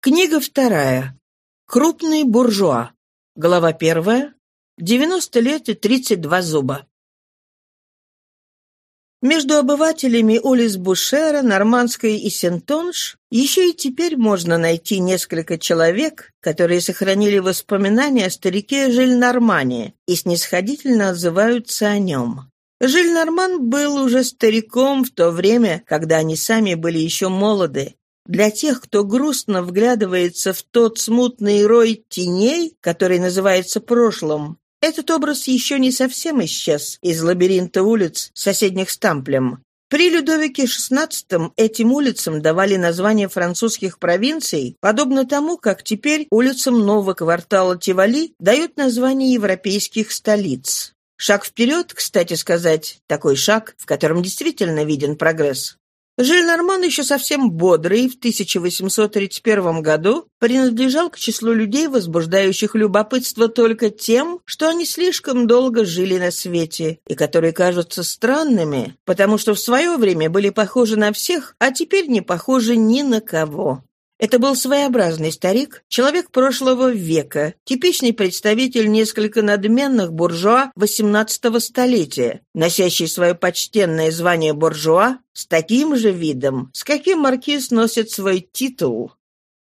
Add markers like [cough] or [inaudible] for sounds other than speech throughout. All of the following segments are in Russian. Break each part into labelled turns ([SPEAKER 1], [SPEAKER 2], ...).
[SPEAKER 1] Книга вторая. Крупный буржуа. Глава первая. 90 лет и 32 зуба. Между обывателями улиц Бушера, Нормандской и Сентонж еще и теперь можно найти несколько человек, которые сохранили воспоминания о старике Жиль-Нормане и снисходительно отзываются о нем. Жиль-Норман был уже стариком в то время, когда они сами были еще молоды, для тех, кто грустно вглядывается в тот смутный рой теней, который называется прошлым, этот образ еще не совсем исчез из лабиринта улиц, соседних с Тамплем. При Людовике XVI этим улицам давали название французских провинций, подобно тому, как теперь улицам нового квартала Тивали дают название европейских столиц. Шаг вперед, кстати сказать, такой шаг, в котором действительно виден прогресс. Жиль-Норман еще совсем бодрый в 1831 году принадлежал к числу людей, возбуждающих любопытство только тем, что они слишком долго жили на свете, и которые кажутся странными, потому что в свое время были похожи на всех, а теперь не похожи ни на кого. Это был своеобразный старик, человек прошлого века, типичный представитель несколько надменных буржуа XVIII столетия, носящий свое почтенное звание буржуа с таким же видом, с каким маркиз носит свой титул.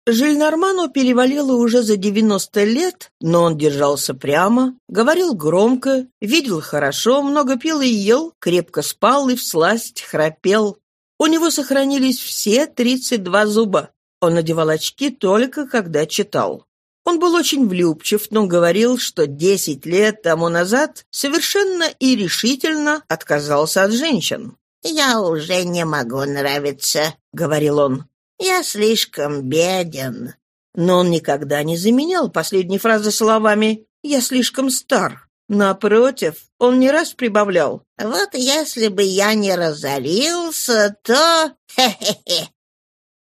[SPEAKER 1] Жильнарману перевалило уже за 90 лет, но он держался прямо, говорил громко, видел хорошо, много пил и ел, крепко спал и всласть храпел. У него сохранились все 32 зуба. Он надевал очки только когда читал. Он был очень влюбчив, но говорил, что десять лет тому назад совершенно и решительно отказался от женщин.
[SPEAKER 2] «Я уже не могу нравиться», — говорил он. «Я слишком беден».
[SPEAKER 1] Но он никогда не заменял последней фразы словами «я слишком стар». Напротив, он не раз прибавлял.
[SPEAKER 2] «Вот если бы я не разорился, то... [laughs] Хе-хе-хе,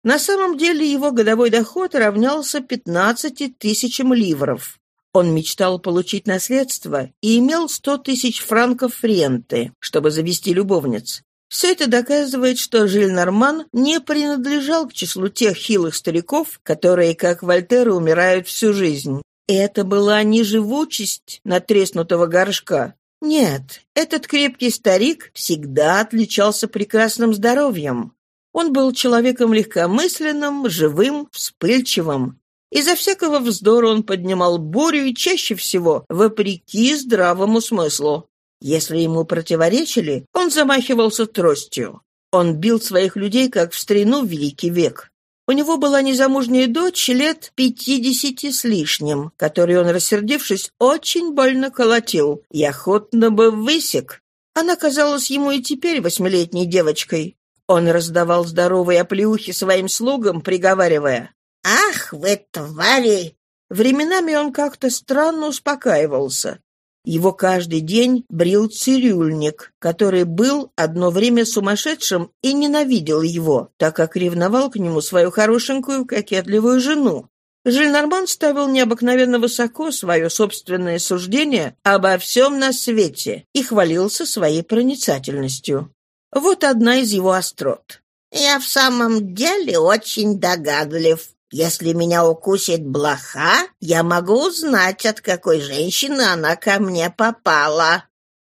[SPEAKER 1] на самом деле его годовой доход равнялся 15 тысячам ливров. Он мечтал получить наследство и имел 100 тысяч франков ренты, чтобы завести любовниц. Все это доказывает, что Жиль Норман не принадлежал к числу тех хилых стариков, которые, как Вольтер, умирают всю жизнь. Это была не живучесть натреснутого горшка. Нет, этот крепкий старик всегда отличался прекрасным здоровьем. Он был человеком легкомысленным, живым, вспыльчивым. Из-за всякого вздора он поднимал бурю и чаще всего вопреки здравому смыслу. Если ему противоречили, он замахивался тростью. Он бил своих людей, как в старину Великий век. У него была незамужняя дочь лет пятидесяти с лишним, которую он, рассердившись, очень больно колотил и охотно бы высек. Она казалась ему и теперь восьмилетней девочкой. Он раздавал здоровые оплеухи своим слугам, приговаривая
[SPEAKER 2] «Ах, вы твари!»
[SPEAKER 1] Временами он как-то странно успокаивался. Его каждый день брил цирюльник, который был одно время сумасшедшим и ненавидел его, так как ревновал к нему свою хорошенькую кокетливую жену. Жильнарман ставил необыкновенно высоко свое собственное суждение обо всем на свете и хвалился своей проницательностью. Вот одна из его острот.
[SPEAKER 2] «Я в самом деле очень догадлив. Если меня укусит блоха, я могу узнать, от какой женщины она ко мне попала».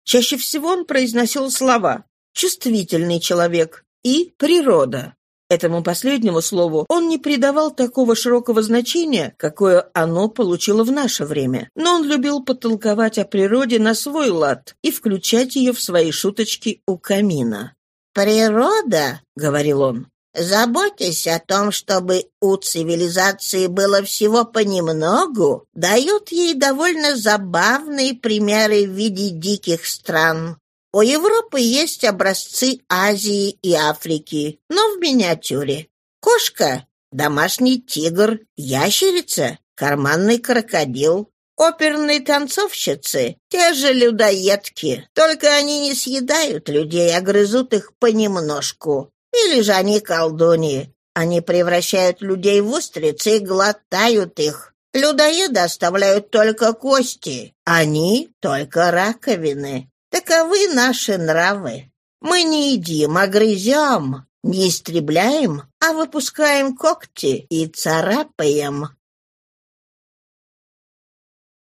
[SPEAKER 1] Чаще всего он произносил слова «чувствительный человек» и «природа». Этому последнему слову он не придавал такого широкого значения, какое оно получило в наше время, но он любил потолковать о природе на свой лад и включать ее в свои шуточки у камина.
[SPEAKER 2] «Природа», — говорил он, — «заботясь о том, чтобы у цивилизации было всего понемногу, дают ей довольно забавные примеры в виде диких стран. У Европы есть образцы Азии и Африки, но в миниатюре. Кошка, домашний тигр, ящерица, карманный крокодил. Оперные танцовщицы — те же людоедки, только они не съедают людей, а грызут их понемножку. Или же они колдуньи. Они превращают людей в устрицы и глотают их. Людоеды оставляют только кости, они — только раковины. Таковы наши нравы. Мы не едим, а грызем. Не истребляем, а выпускаем когти и царапаем.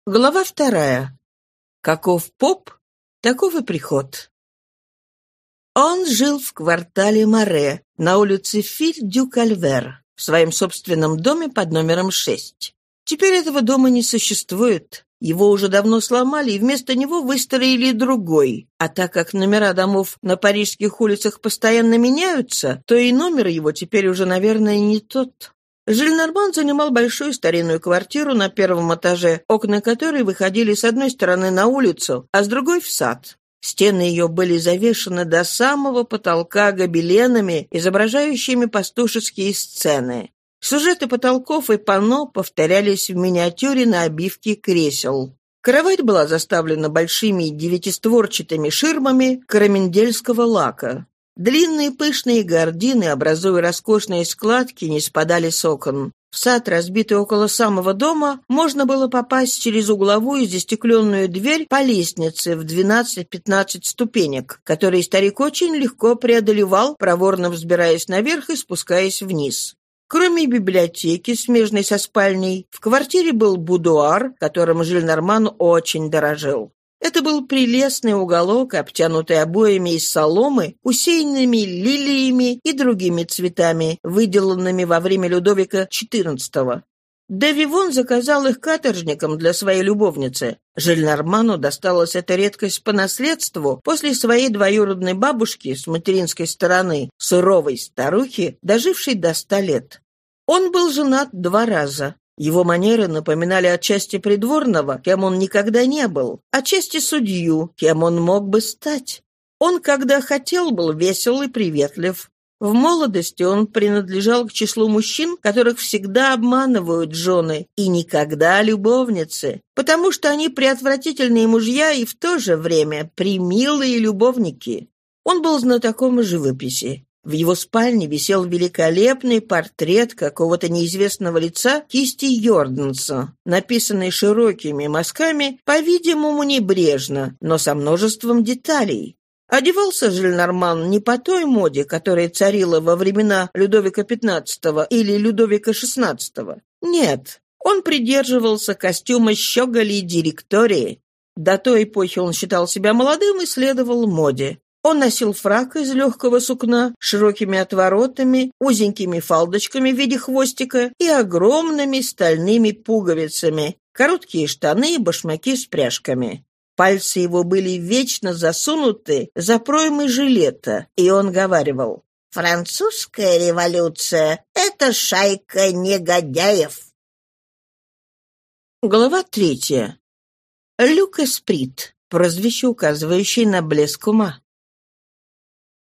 [SPEAKER 1] Глава вторая. Каков поп, таков и приход. Он жил в квартале Море на улице Филь-Дю-Кальвер в своем собственном доме под номером 6. Теперь этого дома не существует. Его уже давно сломали, и вместо него выстроили другой. А так как номера домов на парижских улицах постоянно меняются, то и номер его теперь уже, наверное, не тот. Жильнарман занимал большую старинную квартиру на первом этаже, окна которой выходили с одной стороны на улицу, а с другой — в сад. Стены ее были завешены до самого потолка гобеленами, изображающими пастушеские сцены. Сюжеты потолков и панно повторялись в миниатюре на обивке кресел. Кровать была заставлена большими девятистворчатыми ширмами карамендельского лака. Длинные пышные гардины, образуя роскошные складки, не спадали с окон. В сад, разбитый около самого дома, можно было попасть через угловую застекленную дверь по лестнице в 12-15 ступенек, которые старик очень легко преодолевал, проворно взбираясь наверх и спускаясь вниз. Кроме библиотеки, смежной со спальней, в квартире был будуар, которым Жильнарман очень дорожил. Это был прелестный уголок, обтянутый обоями из соломы, усеянными лилиями и другими цветами, выделанными во время Людовика XIV. Де заказал их каторжникам для своей любовницы. Жильнарману досталась эта редкость по наследству после своей двоюродной бабушки с материнской стороны, суровой старухи, дожившей до ста лет. Он был женат два раза. Его манеры напоминали отчасти придворного, кем он никогда не был, отчасти судью, кем он мог бы стать. Он, когда хотел, был весел и приветлив. В молодости он принадлежал к числу мужчин, которых всегда обманывают жены, и никогда любовницы, потому что они преотвратительные мужья и в то же время примилые любовники. Он был знатоком живописи. В его спальне висел великолепный портрет какого-то неизвестного лица кисти Йорданса, написанный широкими мазками, по-видимому, небрежно, но со множеством деталей. Одевался Жильнарман не по той моде, которая царила во времена Людовика XV или Людовика XVI. Нет, он придерживался костюма щеголи и директории. До той эпохи он считал себя молодым и следовал моде. Он носил фрак из легкого сукна, широкими отворотами, узенькими фалдочками в виде хвостика и огромными стальными пуговицами, короткие штаны и башмаки с пряжками. Пальцы его были вечно засунуты за проймы жилета, и он говаривал «Французская революция — это шайка негодяев». Глава третья. Люк Эсприт, прозвище, указывающее на блеск ума.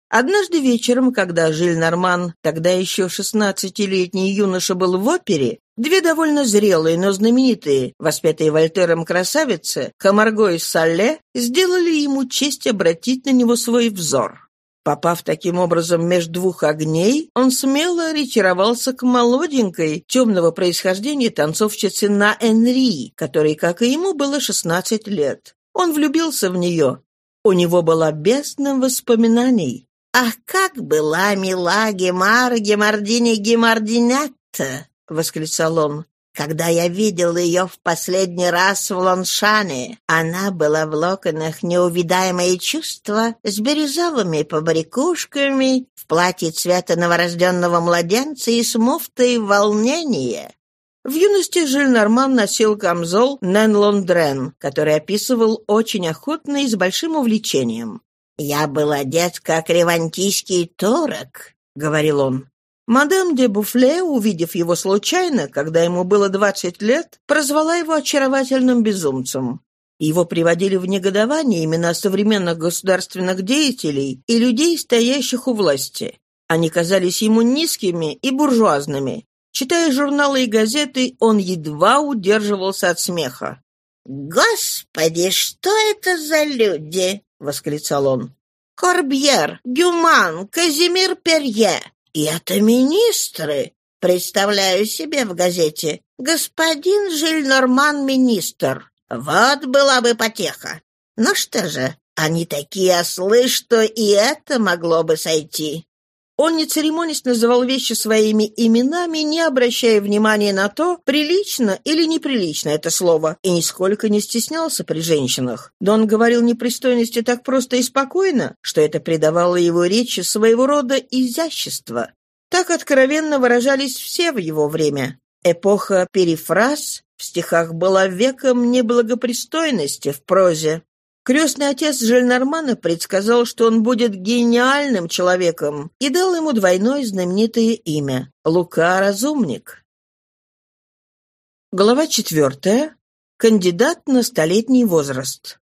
[SPEAKER 1] Однажды вечером, когда Жиль Норман, тогда еще шестнадцатилетний юноша, был в опере, Две довольно зрелые, но знаменитые, воспетые Вольтером красавицы, Камарго и Салле, сделали ему честь обратить на него свой взор. Попав таким образом между двух огней, он смело ретировался к молоденькой, темного происхождения танцовщице на Энри, которой, как и ему, было 16 лет. Он влюбился в нее. У него была бездна воспоминаний. «Ах, как была мила Гемар Гемардини Гемардинятта!» — восклицал он. «Когда я видел ее в последний раз в Лоншане, она была в локонах неувидаемое чувство с бирюзовыми побрякушками, в платье цвета новорожденного младенца и с муфтой волнения». В юности Жильнарман носил камзол Нэн Лондрен, который описывал очень охотно и с большим увлечением. «Я был одет, как ревантийский турок», — говорил он. Мадам де Буфле, увидев его случайно, когда ему было двадцать лет, прозвала его очаровательным безумцем. Его приводили в негодование имена современных государственных деятелей и людей, стоящих у власти. Они казались ему низкими и буржуазными. Читая журналы и газеты, он едва удерживался от смеха. «Господи, что это за люди?» — восклицал он. «Корбьер, Гюман, Казимир Перье. И это министры. Представляю себе в газете. Господин Жильнорман министр. Вот была бы потеха. Ну что же, они такие ослы, что и это могло бы сойти. Он не церемонясь называл вещи своими именами, не обращая внимания на то, прилично или неприлично это слово, и нисколько не стеснялся при женщинах. Да он говорил непристойности так просто и спокойно, что это придавало его речи своего рода изящество. Так откровенно выражались все в его время. Эпоха перефраз в стихах была веком неблагопристойности в прозе. Крестный отец Жильнармана предсказал, что он будет гениальным человеком и дал ему двойное знаменитое имя — Лука-разумник. Глава четвертая. Кандидат на столетний возраст.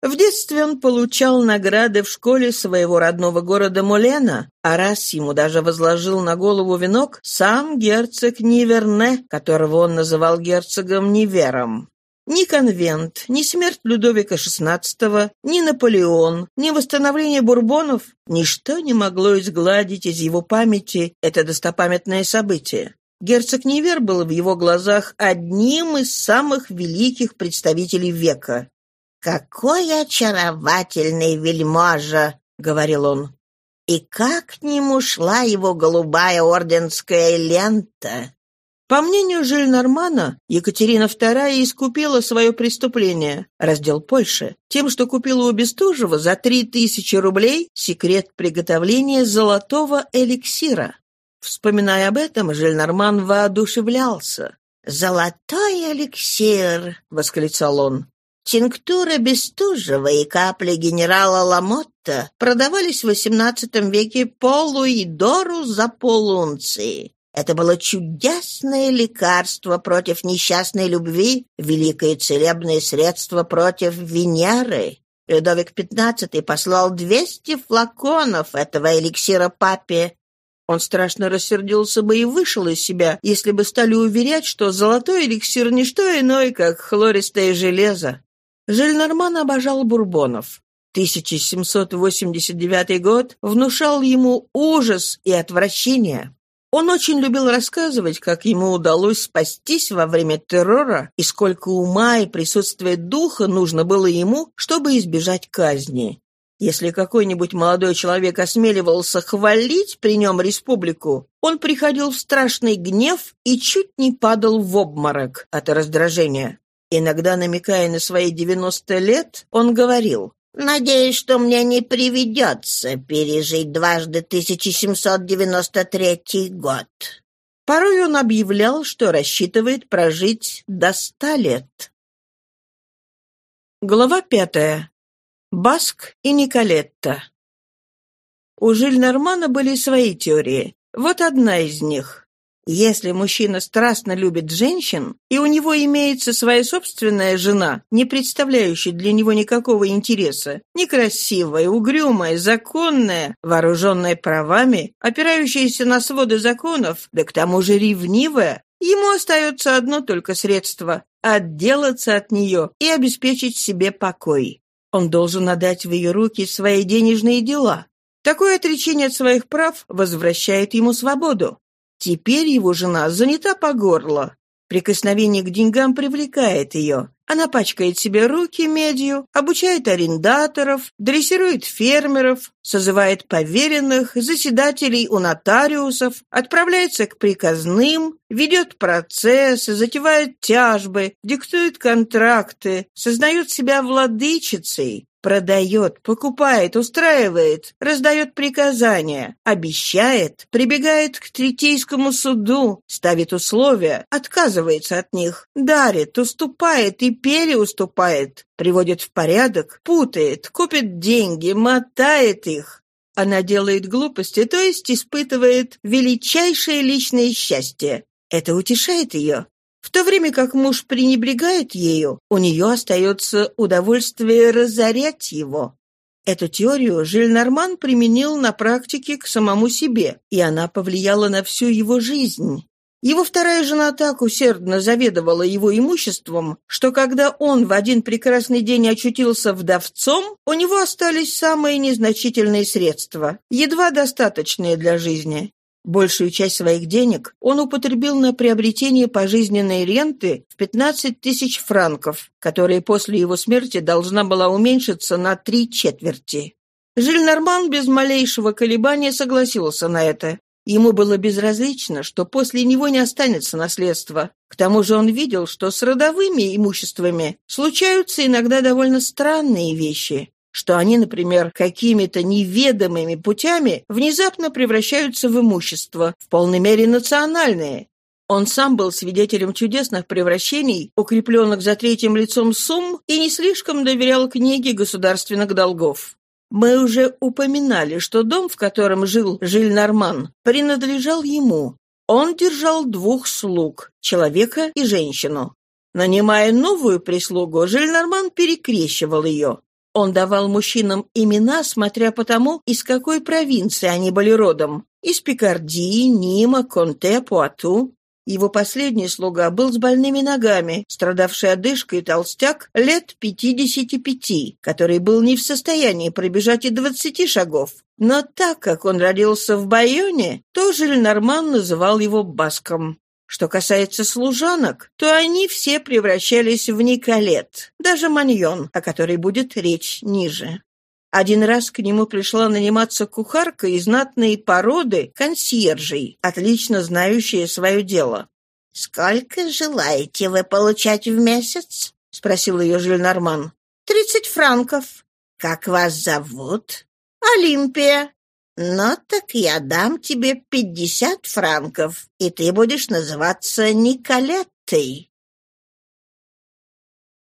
[SPEAKER 1] В детстве он получал награды в школе своего родного города Молена, а раз ему даже возложил на голову венок сам герцог Ниверне, которого он называл герцогом Невером. Ни конвент, ни смерть Людовика XVI, ни Наполеон, ни восстановление бурбонов – ничто не могло изгладить из его памяти это достопамятное событие. Герцог Невер был в его глазах одним из самых великих представителей века. «Какой очаровательный вельможа!» — говорил он. «И как к нему шла его голубая орденская лента!» По мнению Жильнармана, Екатерина II искупила свое преступление, раздел Польши, тем, что купила у Бестужева за 3000 рублей секрет приготовления золотого эликсира. Вспоминая об этом, Жильнарман воодушевлялся. «Золотой эликсир!» — восклицал он. Тинктура Бестужева и капли генерала Ламотта продавались в XVIII веке полу и дору за полунции. Это было чудесное лекарство против несчастной любви, великое целебное средство против Венеры. Людовик XV послал 200 флаконов этого эликсира папе. Он страшно рассердился бы и вышел из себя, если бы стали уверять, что золотой эликсир — не что иное, как хлористое железо. Жильнарман обожал бурбонов. 1789 год внушал ему ужас и отвращение. Он очень любил рассказывать, как ему удалось спастись во время террора и сколько ума и присутствия духа нужно было ему, чтобы избежать казни. Если какой-нибудь молодой человек осмеливался хвалить при нем республику, он приходил в страшный гнев и чуть не падал в обморок от раздражения. Иногда, намекая на свои 90 лет, он говорил Надеюсь, что мне не приведется пережить дважды 1793 год. Порой он объявлял, что рассчитывает прожить до ста лет. Глава пятая. Баск и Николетта. У Жильнармана были свои теории. Вот одна из них. Если мужчина страстно любит женщин, и у него имеется своя собственная жена, не представляющая для него никакого интереса, некрасивая, угрюмая, законная, вооруженная правами, опирающаяся на своды законов, да к тому же ревнивая, ему остается одно только средство — отделаться от нее и обеспечить себе покой. Он должен отдать в ее руки свои денежные дела. Такое отречение от своих прав возвращает ему свободу. Теперь его жена занята по горло. Прикосновение к деньгам привлекает ее. Она пачкает себе руки медью, обучает арендаторов, дрессирует фермеров, созывает поверенных, заседателей у нотариусов, отправляется к приказным, ведет процессы, затевает тяжбы, диктует контракты, сознает себя владычицей, Продает, покупает, устраивает, раздает приказания, обещает, прибегает к третейскому суду, ставит условия, отказывается от них, дарит, уступает и переуступает, приводит в порядок, путает, купит деньги, мотает их. Она делает глупости, то есть испытывает величайшее личное счастье. Это утешает ее, в то время как муж пренебрегает ею, у нее остается удовольствие разорять его. Эту теорию Жильнарман применил на практике к самому себе, и она повлияла на всю его жизнь. Его вторая жена так усердно заведовала его имуществом, что когда он в один прекрасный день очутился вдовцом, у него остались самые незначительные средства, едва достаточные для жизни. Большую часть своих денег он употребил на приобретение пожизненной ренты в 15 тысяч франков, которая после его смерти должна была уменьшиться на три четверти. Жильнарман без малейшего колебания согласился на это. Ему было безразлично, что после него не останется наследства. К тому же он видел, что с родовыми имуществами случаются иногда довольно странные вещи, что они, например, какими-то неведомыми путями внезапно превращаются в имущество, в полной мере национальное. Он сам был свидетелем чудесных превращений, укрепленных за третьим лицом сумм, и не слишком доверял книге государственных долгов. Мы уже упоминали, что дом, в котором жил Жиль-Норман, принадлежал ему. Он держал двух слуг – человека и женщину. Нанимая новую прислугу, Жиль-Норман перекрещивал ее. Он давал мужчинам имена, смотря по тому, из какой провинции они были родом. Из Пикардии, Нима, Конте, Пуату. Его последний слуга был с больными ногами, страдавший одышкой толстяк лет 55, который был не в состоянии пробежать и 20 шагов. Но так как он родился в Байоне, то Жильнарман называл его Баском. Что касается служанок, то они все превращались в Николет, даже Маньон, о которой будет речь ниже. Один раз к нему пришла наниматься кухарка из знатной породы консьержей, отлично знающая свое дело.
[SPEAKER 2] «Сколько желаете вы получать в месяц?» — спросил ее Жильнарман.
[SPEAKER 1] «Тридцать франков».
[SPEAKER 2] «Как вас зовут?»
[SPEAKER 1] «Олимпия».
[SPEAKER 2] «Ну так я дам тебе пятьдесят франков, и ты будешь называться Николеттой».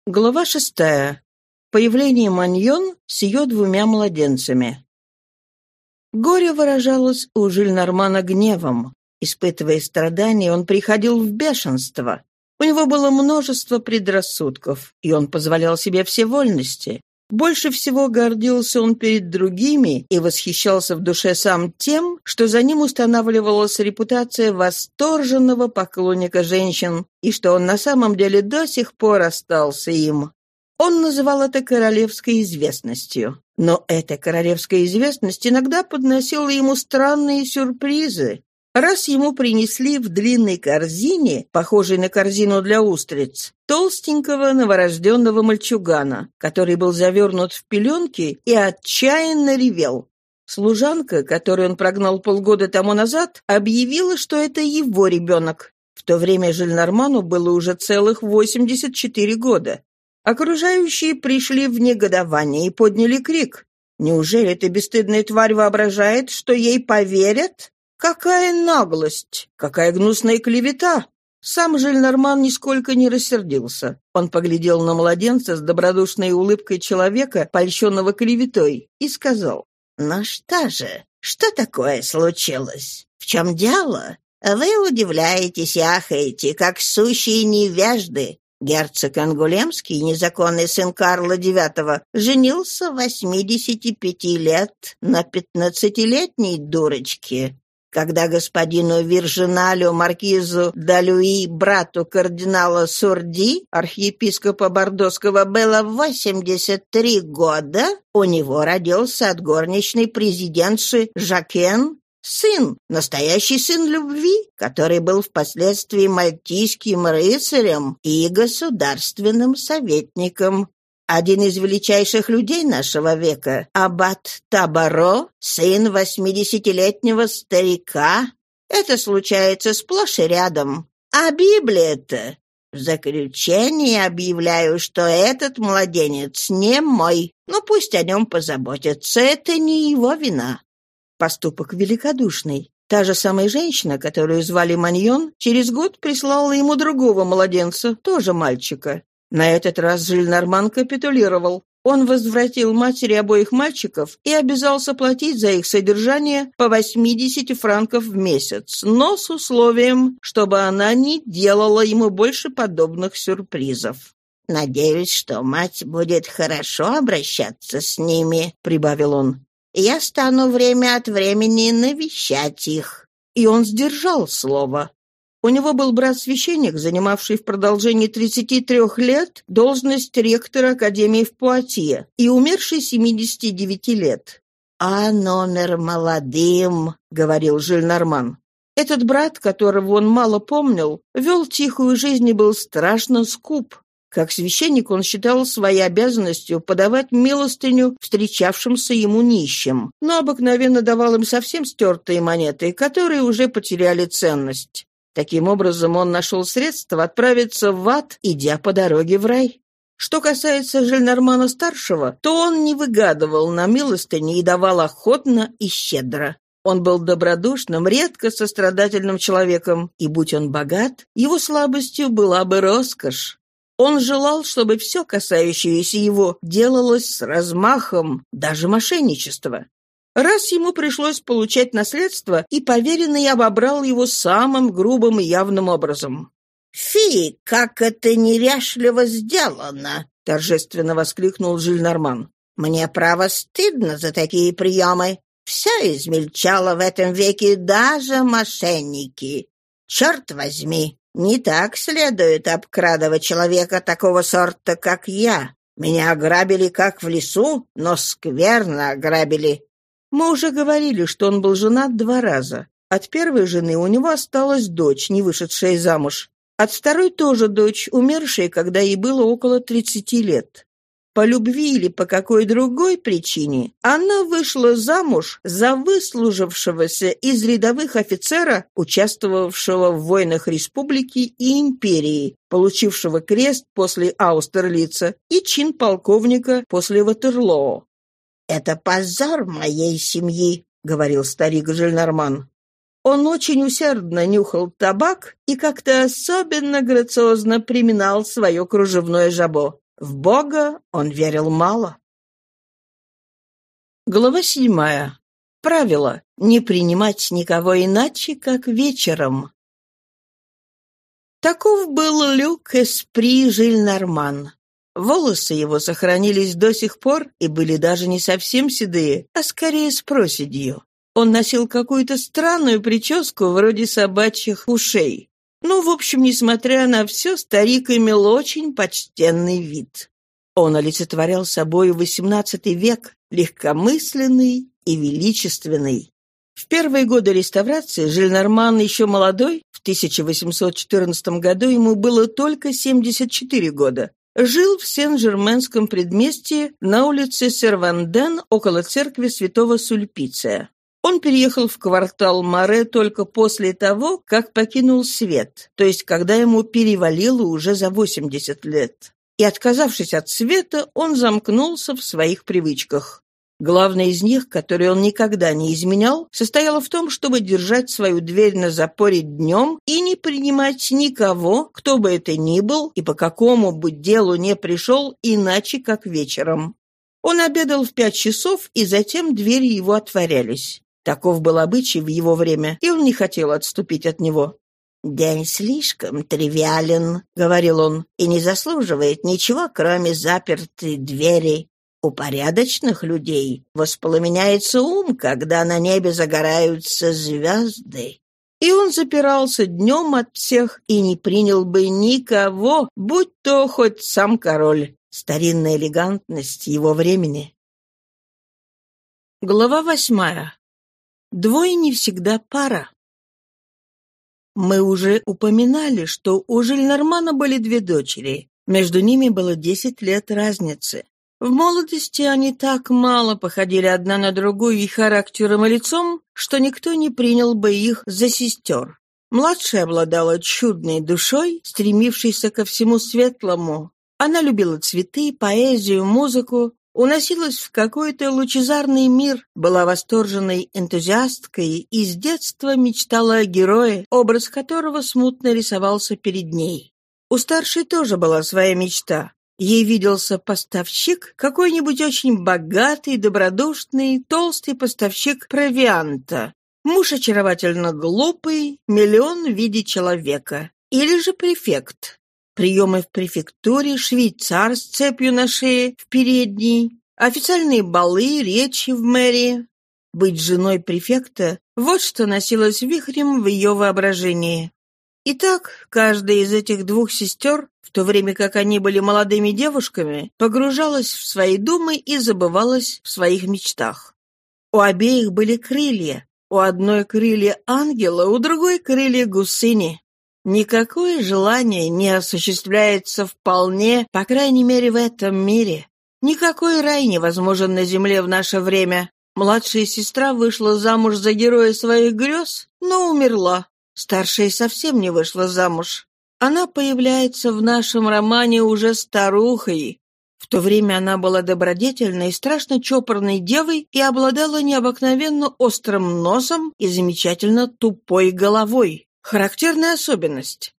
[SPEAKER 1] Глава шестая. Появление Маньон с ее двумя младенцами. Горе выражалось у Жильнармана гневом. Испытывая страдания, он приходил в бешенство. У него было множество предрассудков, и он позволял себе все вольности. Больше всего гордился он перед другими и восхищался в душе сам тем, что за ним устанавливалась репутация восторженного поклонника женщин, и что он на самом деле до сих пор остался им. Он называл это королевской известностью. Но эта королевская известность иногда подносила ему странные сюрпризы. Раз ему принесли в длинной корзине, похожей на корзину для устриц, толстенького новорожденного мальчугана, который был завернут в пеленки и отчаянно ревел. Служанка, которую он прогнал полгода тому назад, объявила, что это его ребенок. В то время Жильнарману было уже целых 84 года. Окружающие пришли в негодование и подняли крик. Неужели эта бесстыдная тварь воображает, что ей поверят? Какая наглость! Какая гнусная клевета! Сам Жильнарман нисколько не рассердился. Он поглядел на младенца с добродушной улыбкой человека, польщенного клеветой, и сказал,
[SPEAKER 2] «Ну что же, что такое случилось? В чем дело? Вы удивляетесь и ахаете, как сущие невежды. Герцог Ангулемский, незаконный сын Карла IX, женился 85 лет на пятнадцатилетней дурочке. Когда господину Виржиналю Маркизу Далюи, брату кардинала Сурди, архиепископа Бордоского, было 83 года, у него родился от горничной президентши Жакен Сын, настоящий сын любви, который был впоследствии мальтийским рыцарем и государственным советником. Один из величайших людей нашего века, аббат Табаро, сын восьмидесятилетнего старика. Это случается сплошь и рядом. А Библия-то? В заключение объявляю, что этот младенец не мой, но пусть о нем позаботятся, это не его вина.
[SPEAKER 1] Поступок великодушный. Та же самая женщина, которую звали Маньон, через год прислала ему другого младенца, тоже мальчика. На этот раз Жильнарман капитулировал. Он возвратил матери обоих мальчиков и обязался платить за их содержание по 80 франков в месяц, но с условием, чтобы она не делала ему больше подобных сюрпризов.
[SPEAKER 2] «Надеюсь, что мать будет хорошо обращаться с ними», — прибавил он я стану время от времени навещать их».
[SPEAKER 1] И он сдержал слово. У него был брат-священник, занимавший в продолжении 33 лет должность ректора Академии в Пуатье и умерший 79 лет.
[SPEAKER 2] «А номер молодым», — говорил Жильнарман.
[SPEAKER 1] Этот брат, которого он мало помнил, вел тихую жизнь и был страшно скуп. Как священник он считал своей обязанностью подавать милостыню встречавшимся ему нищим, но обыкновенно давал им совсем стертые монеты, которые уже потеряли ценность. Таким образом, он нашел средства отправиться в ад, идя по дороге в рай. Что касается Жильнармана-старшего, то он не выгадывал на милостыне и давал охотно и щедро. Он был добродушным, редко сострадательным человеком, и, будь он богат, его слабостью была бы роскошь. Он желал, чтобы все, касающееся его, делалось с размахом, даже мошенничество. Раз ему пришлось получать наследство, и поверенный обобрал его самым грубым и явным образом.
[SPEAKER 2] «Фи, как это неряшливо сделано!» — торжественно воскликнул Жильнарман. «Мне, право, стыдно за такие приемы. Все измельчало в этом веке, даже мошенники. Черт возьми, не так следует обкрадывать человека такого сорта, как я. Меня ограбили, как в лесу, но скверно ограбили.
[SPEAKER 1] Мы уже говорили, что он был женат два раза. От первой жены у него осталась дочь, не вышедшая замуж. От второй тоже дочь, умершая, когда ей было около 30 лет. По любви или по какой другой причине она вышла замуж за выслужившегося из рядовых офицера, участвовавшего в войнах республики и империи, получившего крест после Аустерлица и чин полковника после Ватерлоо.
[SPEAKER 2] «Это позор моей семьи», — говорил старик Жильнарман.
[SPEAKER 1] Он очень усердно нюхал табак и как-то особенно грациозно приминал свое кружевное жабо. В Бога он верил мало. Глава седьмая. Правило — не принимать никого иначе, как вечером. Таков был Люк Эспри Жильнарман. Волосы его сохранились до сих пор и были даже не совсем седые, а скорее с проседью. Он носил какую-то странную прическу вроде собачьих ушей. Ну, в общем, несмотря на все, старик имел очень почтенный вид. Он олицетворял собой XVIII век, легкомысленный и величественный. В первые годы реставрации Жильнарман еще молодой, в 1814 году ему было только 74 года, жил в Сен-Жерменском предместье на улице Серванден около церкви святого Сульпиция. Он переехал в квартал Море только после того, как покинул свет, то есть когда ему перевалило уже за 80 лет. И, отказавшись от света, он замкнулся в своих привычках. Главное из них, которые он никогда не изменял, состояло в том, чтобы держать свою дверь на запоре днем и не принимать никого, кто бы это ни был и по какому бы делу не пришел, иначе как вечером. Он обедал в пять часов, и затем двери его отворялись. Таков был обычай в его время, и он не хотел отступить от него.
[SPEAKER 2] «День слишком тривиален», — говорил он, — «и не заслуживает ничего, кроме запертой двери. У порядочных людей воспламеняется ум, когда на небе загораются звезды.
[SPEAKER 1] И он запирался днем от всех и не принял бы никого, будь то хоть сам король. Старинная элегантность его времени. Глава восьмая. Двое не всегда пара. Мы уже упоминали, что у Жильнармана были две дочери. Между ними было десять лет разницы. В молодости они так мало походили одна на другую и характером, и лицом, что никто не принял бы их за сестер. Младшая обладала чудной душой, стремившейся ко всему светлому. Она любила цветы, поэзию, музыку, уносилась в какой-то лучезарный мир, была восторженной энтузиасткой и с детства мечтала о герое, образ которого смутно рисовался перед ней. У старшей тоже была своя мечта. Ей виделся поставщик, какой-нибудь очень богатый, добродушный, толстый поставщик провианта. Муж очаровательно глупый, миллион в виде человека. Или же префект. Приемы в префектуре, швейцар с цепью на шее в передней, официальные балы, речи в мэрии. Быть женой префекта — вот что носилось вихрем в ее воображении. Итак, каждая из этих двух сестер, в то время как они были молодыми девушками, погружалась в свои думы и забывалась в своих мечтах. У обеих были крылья. У одной крылья ангела, у другой крылья гусыни. Никакое желание не осуществляется вполне, по крайней мере, в этом мире. Никакой рай невозможен на земле в наше время. Младшая сестра вышла замуж за героя своих грез, но умерла. Старшая совсем не вышла замуж. Она появляется в нашем романе уже старухой. В то время она была добродетельной, страшно чопорной девой и обладала необыкновенно острым носом и замечательно тупой головой. Характерная особенность.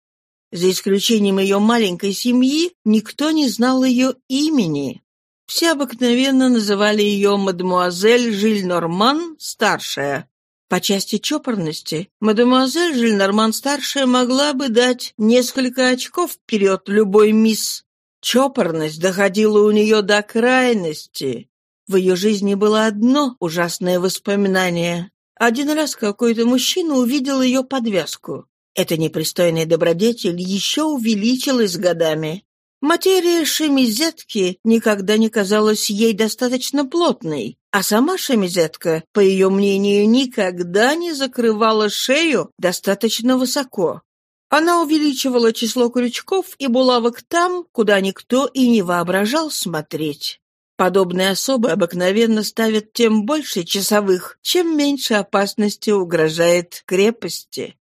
[SPEAKER 1] За исключением ее маленькой семьи, никто не знал ее имени. Все обыкновенно называли ее мадемуазель Жиль-Норман, старшая. По части чопорности, мадемуазель Жиль-Норман-старшая могла бы дать несколько очков вперед любой мисс. Чопорность доходила у нее до крайности. В ее жизни было одно ужасное воспоминание. Один раз какой-то мужчина увидел ее подвязку. Эта непристойная добродетель еще увеличилась годами. Материя шемизетки никогда не казалась ей достаточно плотной, а сама шемизетка, по ее мнению, никогда не закрывала шею достаточно высоко. Она увеличивала число крючков и булавок там, куда никто и не воображал смотреть. Подобные особы обыкновенно ставят тем больше часовых, чем меньше опасности угрожает крепости.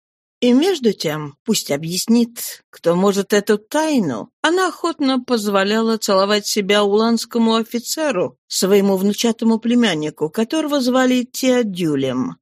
[SPEAKER 1] И между тем, пусть объяснит, кто может эту тайну, она охотно позволяла целовать себя уланскому офицеру, своему внучатому племяннику, которого звали Теодюлем.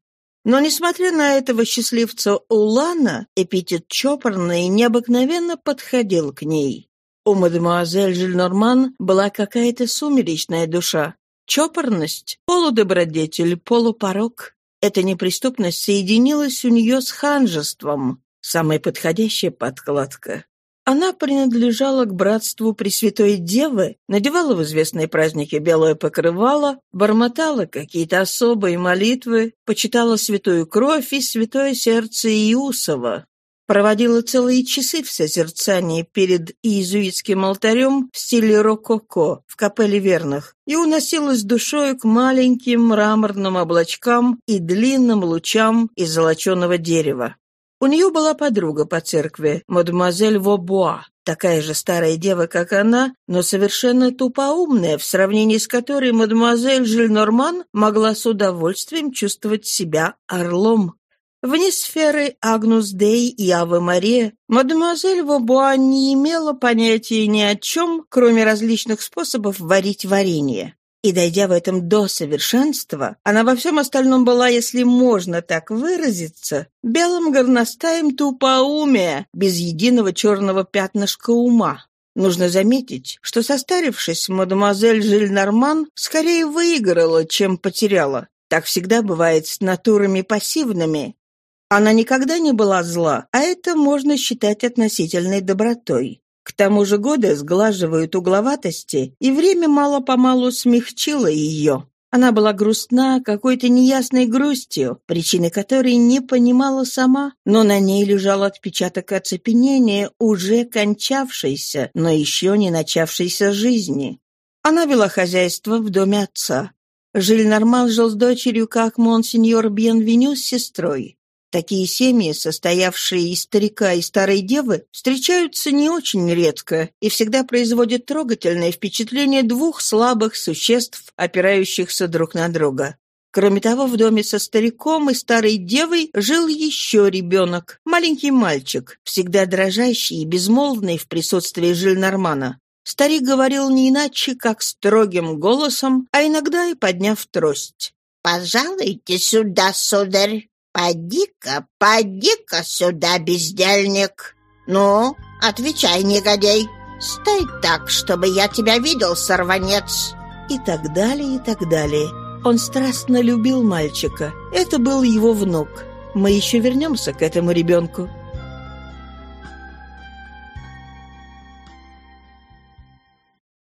[SPEAKER 1] Но, несмотря на этого счастливца Улана, эпитет чопорный необыкновенно подходил к ней. У мадемуазель Жильнорман была какая-то сумеречная душа. Чопорность, полудобродетель, полупорок, эта неприступность соединилась у нее с ханжеством, самая подходящая подкладка. Она принадлежала к братству Пресвятой Девы, надевала в известные праздники белое покрывало, бормотала какие-то особые молитвы, почитала святую кровь и святое сердце Иусова проводила целые часы в созерцании перед иезуитским алтарем в стиле рококо в капелле верных и уносилась душою к маленьким мраморным облачкам и длинным лучам из золоченого дерева. У нее была подруга по церкви, мадемуазель Вобуа, такая же старая дева, как она, но совершенно тупоумная, в сравнении с которой мадемуазель Жильнорман могла с удовольствием чувствовать себя орлом. Вне сферы Агнус Дей и Авы Мария мадемуазель Вобуа не имела понятия ни о чем, кроме различных способов варить варенье. И, дойдя в этом до совершенства, она во всем остальном была, если можно так выразиться, белым горностаем тупоумия, без единого черного пятнышка ума. Нужно заметить, что, состарившись, мадемуазель Жильнарман скорее выиграла, чем потеряла. Так всегда бывает с натурами пассивными, она никогда не была зла, а это можно считать относительной добротой. К тому же годы сглаживают угловатости, и время мало-помалу смягчило ее. Она была грустна какой-то неясной грустью, причины которой не понимала сама, но на ней лежал отпечаток оцепенения уже кончавшейся, но еще не начавшейся жизни. Она вела хозяйство в доме отца. Жиль Нормал жил с дочерью, как монсеньор Бьенвеню с сестрой. Такие семьи, состоявшие из старика и старой девы, встречаются не очень редко и всегда производят трогательное впечатление двух слабых существ, опирающихся друг на друга. Кроме того, в доме со стариком и старой девой жил еще ребенок, маленький мальчик, всегда дрожащий и безмолвный в присутствии Жильнормана. Старик говорил не иначе, как строгим голосом, а иногда и подняв трость.
[SPEAKER 2] «Пожалуйте сюда, сударь!» «Поди-ка, поди-ка сюда, бездельник! Ну, отвечай, негодяй! Стой так, чтобы я тебя видел, сорванец!»
[SPEAKER 1] И так далее, и так далее. Он страстно любил мальчика. Это был его внук. Мы еще вернемся к этому ребенку.